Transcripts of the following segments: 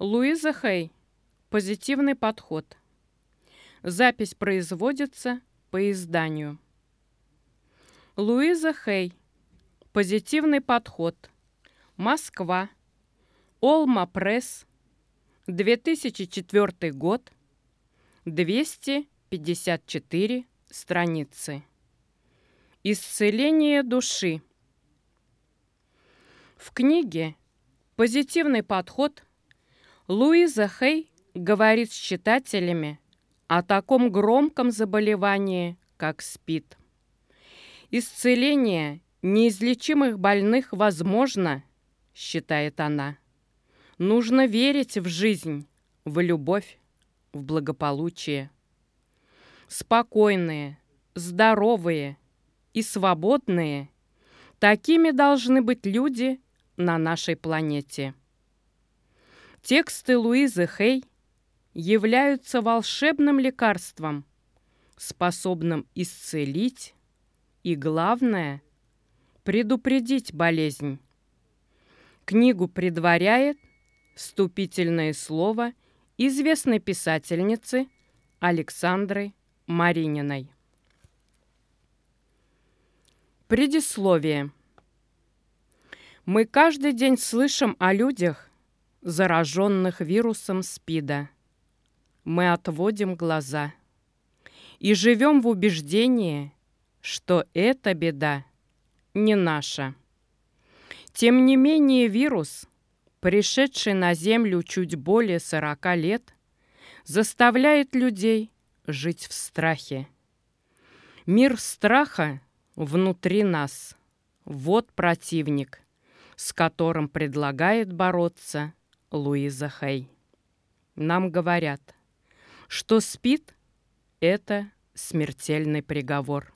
Луиза Хей. Позитивный подход. Запись производится по изданию. Луиза Хей. Позитивный подход. Москва. Олма Пресс. 2004 год. 254 страницы. Исцеление души. В книге «Позитивный подход» Луиза Хей говорит с читателями о таком громком заболевании, как СПИД. Исцеление неизлечимых больных возможно, считает она. Нужно верить в жизнь, в любовь, в благополучие. Спокойные, здоровые и свободные – такими должны быть люди на нашей планете. Тексты Луизы Хей являются волшебным лекарством, способным исцелить и, главное, предупредить болезнь. Книгу предваряет вступительное слово известной писательницы Александры Марининой. Предисловие. Мы каждый день слышим о людях, зараженных вирусом СПИДа. Мы отводим глаза и живем в убеждении, что эта беда не наша. Тем не менее вирус, пришедший на Землю чуть более 40 лет, заставляет людей жить в страхе. Мир страха внутри нас. Вот противник, с которым предлагает бороться Луиза Хей. Нам говорят, что спит – это смертельный приговор.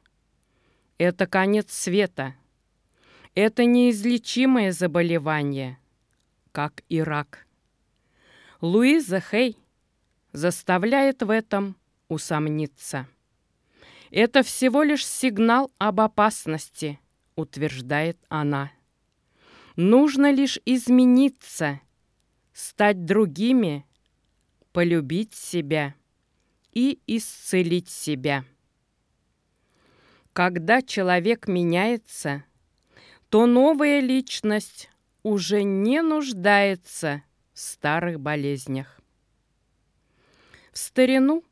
Это конец света. Это неизлечимое заболевание, как и рак. Луиза Хей заставляет в этом усомниться. Это всего лишь сигнал об опасности, утверждает она. Нужно лишь измениться, стать другими, полюбить себя и исцелить себя. Когда человек меняется, то новая личность уже не нуждается в старых болезнях. В старину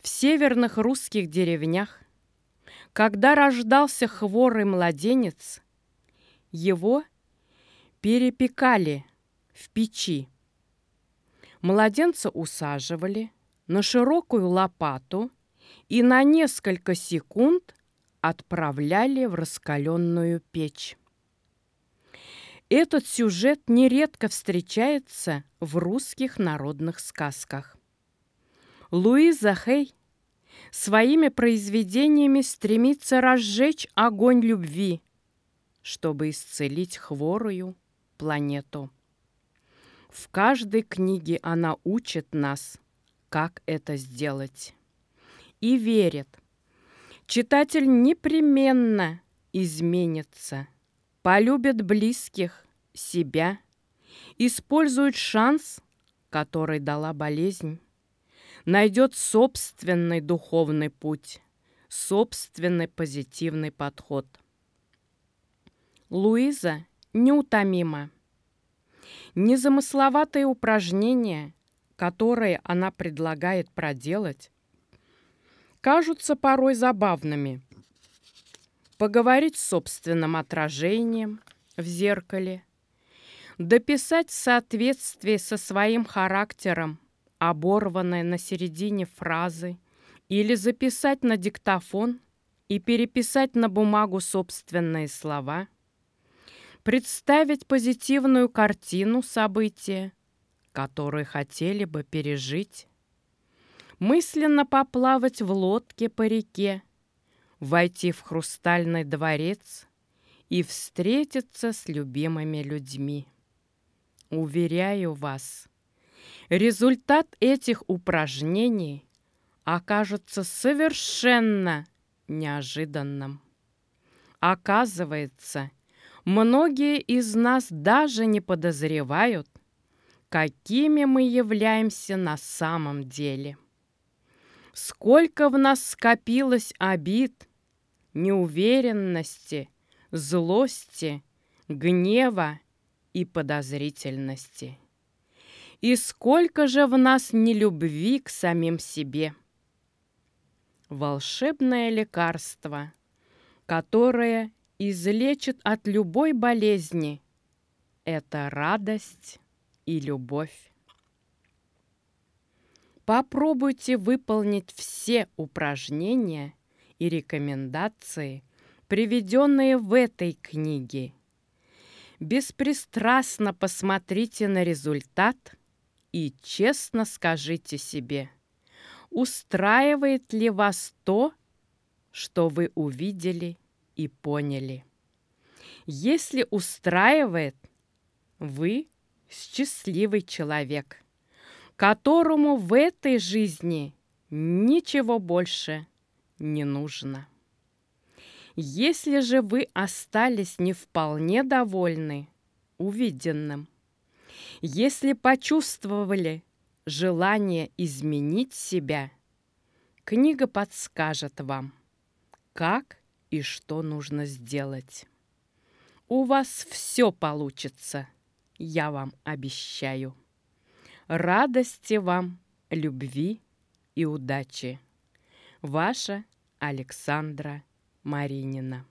в северных русских деревнях, когда рождался хворый младенец, его перепекали в печи. Младенца усаживали на широкую лопату и на несколько секунд отправляли в раскаленную печь. Этот сюжет нередко встречается в русских народных сказках. Луиза Хей своими произведениями стремится разжечь огонь любви, чтобы исцелить хворую планету. В каждой книге она учит нас, как это сделать. И верит, читатель непременно изменится, полюбит близких, себя, использует шанс, который дала болезнь, найдет собственный духовный путь, собственный позитивный подход. Луиза неутомима. Незамысловатые упражнения, которые она предлагает проделать, кажутся порой забавными. Поговорить с собственным отражением в зеркале, дописать в соответствии со своим характером оборванное на середине фразы или записать на диктофон и переписать на бумагу собственные слова – представить позитивную картину события, которые хотели бы пережить, мысленно поплавать в лодке по реке, войти в хрустальный дворец и встретиться с любимыми людьми. Уверяю вас, результат этих упражнений окажется совершенно неожиданным. Оказывается, Многие из нас даже не подозревают, какими мы являемся на самом деле. Сколько в нас скопилось обид, неуверенности, злости, гнева и подозрительности. И сколько же в нас нелюбви к самим себе. Волшебное лекарство, которое излечит от любой болезни, это радость и любовь. Попробуйте выполнить все упражнения и рекомендации, приведенные в этой книге. Беспристрастно посмотрите на результат и честно скажите себе, устраивает ли вас то, что вы увидели и поняли. Если устраивает, вы счастливый человек – которому в этой жизни ничего больше не нужно. Если же вы остались не вполне довольны увиденным, если почувствовали желание изменить себя, книга подскажет вам, как и что нужно сделать. У вас все получится, я вам обещаю. Радости вам, любви и удачи. Ваша Александра Маринина.